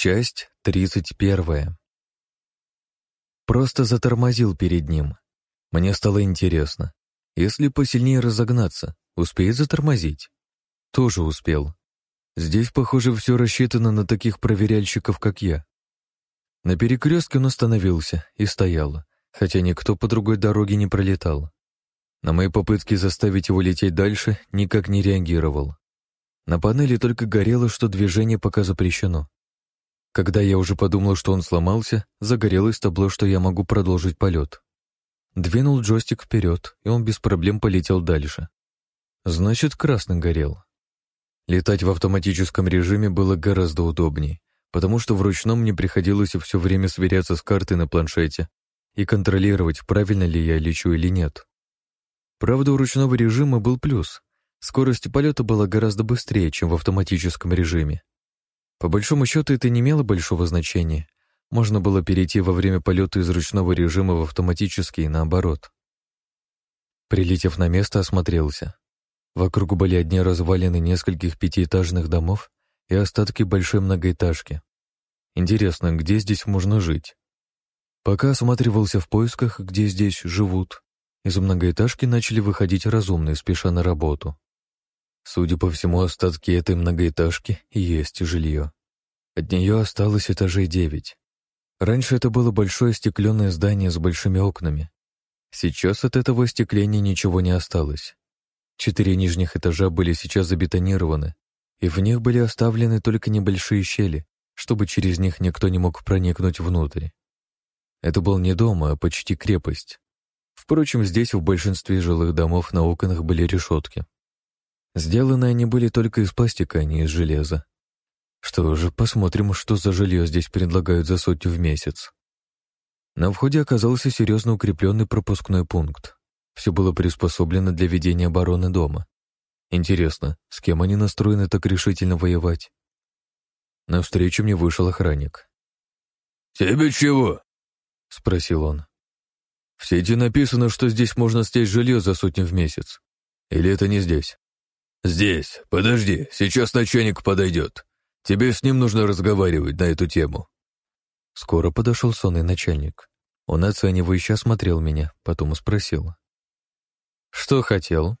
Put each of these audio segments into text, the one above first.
Часть тридцать первая. Просто затормозил перед ним. Мне стало интересно. Если посильнее разогнаться, успеет затормозить? Тоже успел. Здесь, похоже, все рассчитано на таких проверяльщиков, как я. На перекрестке он остановился и стоял, хотя никто по другой дороге не пролетал. На мои попытки заставить его лететь дальше никак не реагировал. На панели только горело, что движение пока запрещено. Когда я уже подумал, что он сломался, загорелось табло, что я могу продолжить полет. Двинул джойстик вперед, и он без проблем полетел дальше. Значит, красный горел. Летать в автоматическом режиме было гораздо удобнее, потому что в ручном мне приходилось все время сверяться с картой на планшете и контролировать, правильно ли я лечу или нет. Правда, у ручного режима был плюс. Скорость полета была гораздо быстрее, чем в автоматическом режиме. По большому счету это не имело большого значения. Можно было перейти во время полета из ручного режима в автоматический и наоборот. Прилетев на место, осмотрелся. Вокруг были одни развалины нескольких пятиэтажных домов и остатки большой многоэтажки. Интересно, где здесь можно жить? Пока осматривался в поисках, где здесь живут, из многоэтажки начали выходить разумные, спеша на работу. Судя по всему, остатки этой многоэтажки есть жилье. От нее осталось этажей девять. Раньше это было большое стекленное здание с большими окнами. Сейчас от этого остекления ничего не осталось. Четыре нижних этажа были сейчас забетонированы, и в них были оставлены только небольшие щели, чтобы через них никто не мог проникнуть внутрь. Это был не дом, а почти крепость. Впрочем, здесь в большинстве жилых домов на окнах были решетки. Сделаны они были только из пластика, а не из железа. Что же, посмотрим, что за жилье здесь предлагают за сотню в месяц. На входе оказался серьезно укрепленный пропускной пункт. Все было приспособлено для ведения обороны дома. Интересно, с кем они настроены так решительно воевать? Навстречу мне вышел охранник. «Тебе чего?» — спросил он. «В сети написано, что здесь можно снять жилье за сотню в месяц. Или это не здесь?» «Здесь. Подожди, сейчас начальник подойдет. Тебе с ним нужно разговаривать на эту тему». Скоро подошел сонный начальник. Он оценивающе осмотрел меня, потом спросил. «Что хотел?»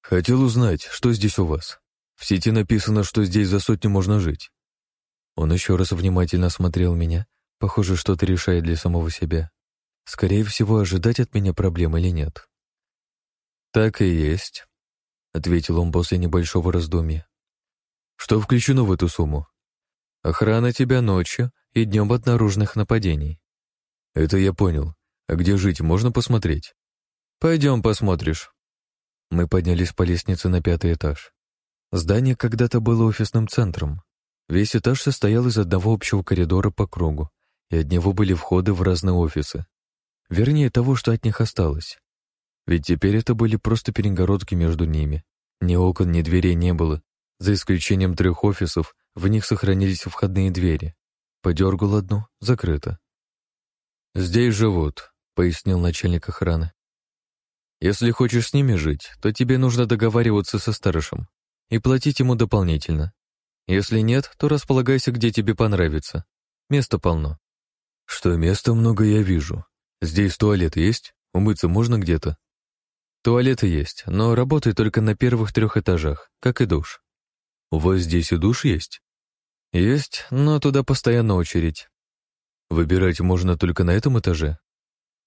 «Хотел узнать, что здесь у вас. В сети написано, что здесь за сотню можно жить». Он еще раз внимательно осмотрел меня, похоже, что-то решает для самого себя. Скорее всего, ожидать от меня проблем или нет. «Так и есть», — ответил он после небольшого раздумья. «Что включено в эту сумму?» «Охрана тебя ночью и днем от наружных нападений». «Это я понял. А где жить, можно посмотреть?» «Пойдем посмотришь». Мы поднялись по лестнице на пятый этаж. Здание когда-то было офисным центром. Весь этаж состоял из одного общего коридора по кругу, и от него были входы в разные офисы. Вернее, того, что от них осталось. Ведь теперь это были просто перегородки между ними. Ни окон, ни дверей не было. За исключением трех офисов, в них сохранились входные двери. Подергал одну — закрыто. «Здесь живут», — пояснил начальник охраны. Если хочешь с ними жить, то тебе нужно договариваться со старшим и платить ему дополнительно. Если нет, то располагайся, где тебе понравится. Места полно. Что места много я вижу. Здесь туалет есть? Умыться можно где-то? Туалеты есть, но работает только на первых трех этажах, как и душ. У вас здесь и душ есть? Есть, но туда постоянно очередь. Выбирать можно только на этом этаже?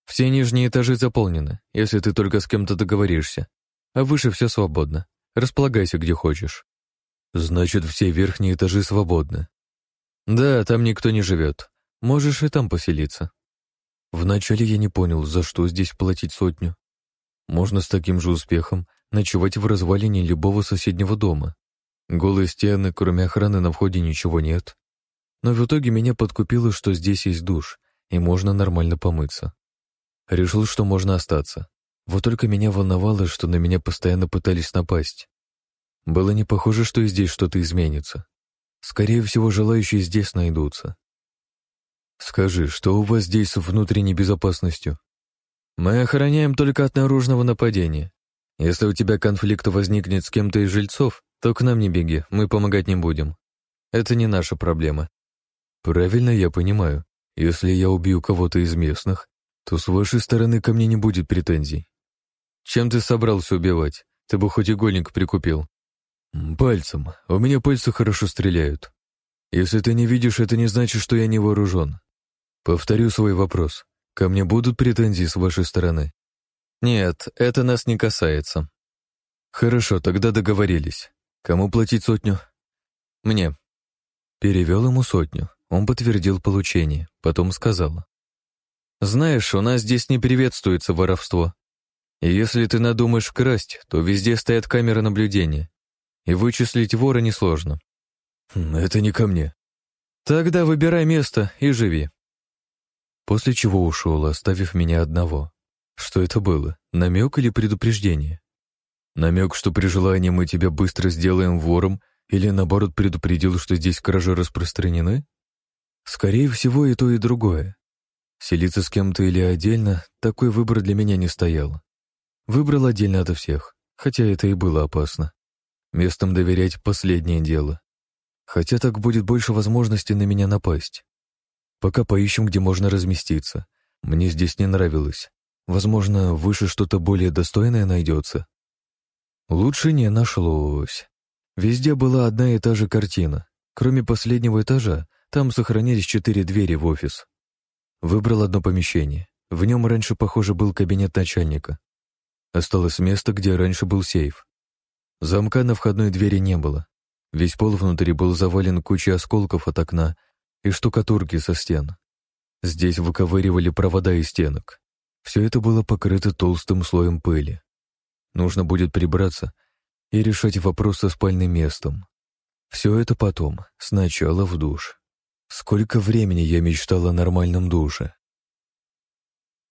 Все нижние этажи заполнены, если ты только с кем-то договоришься. А выше все свободно. Располагайся где хочешь. Значит, все верхние этажи свободны. Да, там никто не живет. Можешь и там поселиться. Вначале я не понял, за что здесь платить сотню. Можно с таким же успехом ночевать в развалине любого соседнего дома. Голые стены, кроме охраны на входе ничего нет. Но в итоге меня подкупило, что здесь есть душ, и можно нормально помыться. Решил, что можно остаться. Вот только меня волновало, что на меня постоянно пытались напасть. Было не похоже, что и здесь что-то изменится. Скорее всего, желающие здесь найдутся. «Скажи, что у вас здесь с внутренней безопасностью?» «Мы охраняем только от наружного нападения. Если у тебя конфликт возникнет с кем-то из жильцов, то к нам не беги, мы помогать не будем. Это не наша проблема. Правильно я понимаю, если я убью кого-то из местных, то с вашей стороны ко мне не будет претензий. Чем ты собрался убивать? Ты бы хоть игольник прикупил. Пальцем. У меня пальцы хорошо стреляют. Если ты не видишь, это не значит, что я не вооружен. Повторю свой вопрос. Ко мне будут претензии с вашей стороны? Нет, это нас не касается. Хорошо, тогда договорились. Кому платить сотню? Мне. Перевел ему сотню. Он подтвердил получение, потом сказал. «Знаешь, у нас здесь не приветствуется воровство. И если ты надумаешь красть, то везде стоят камеры наблюдения, и вычислить вора несложно». Хм, «Это не ко мне». «Тогда выбирай место и живи». После чего ушел, оставив меня одного. Что это было, намек или предупреждение? Намек, что при желании мы тебя быстро сделаем вором, или наоборот предупредил, что здесь кражи распространены? Скорее всего, и то, и другое. Селиться с кем-то или отдельно, такой выбор для меня не стоял. Выбрал отдельно ото всех, хотя это и было опасно. Местом доверять — последнее дело. Хотя так будет больше возможностей на меня напасть. Пока поищем, где можно разместиться. Мне здесь не нравилось. Возможно, выше что-то более достойное найдется. Лучше не нашлось. Везде была одна и та же картина. Кроме последнего этажа, там сохранились четыре двери в офис. Выбрал одно помещение. В нем раньше, похоже, был кабинет начальника. Осталось место, где раньше был сейф. Замка на входной двери не было. Весь пол внутри был завален кучей осколков от окна и штукатурки со стен. Здесь выковыривали провода из стенок. Все это было покрыто толстым слоем пыли. Нужно будет прибраться и решать вопрос со спальным местом. Все это потом, сначала в душ. Сколько времени я мечтал о нормальном душе.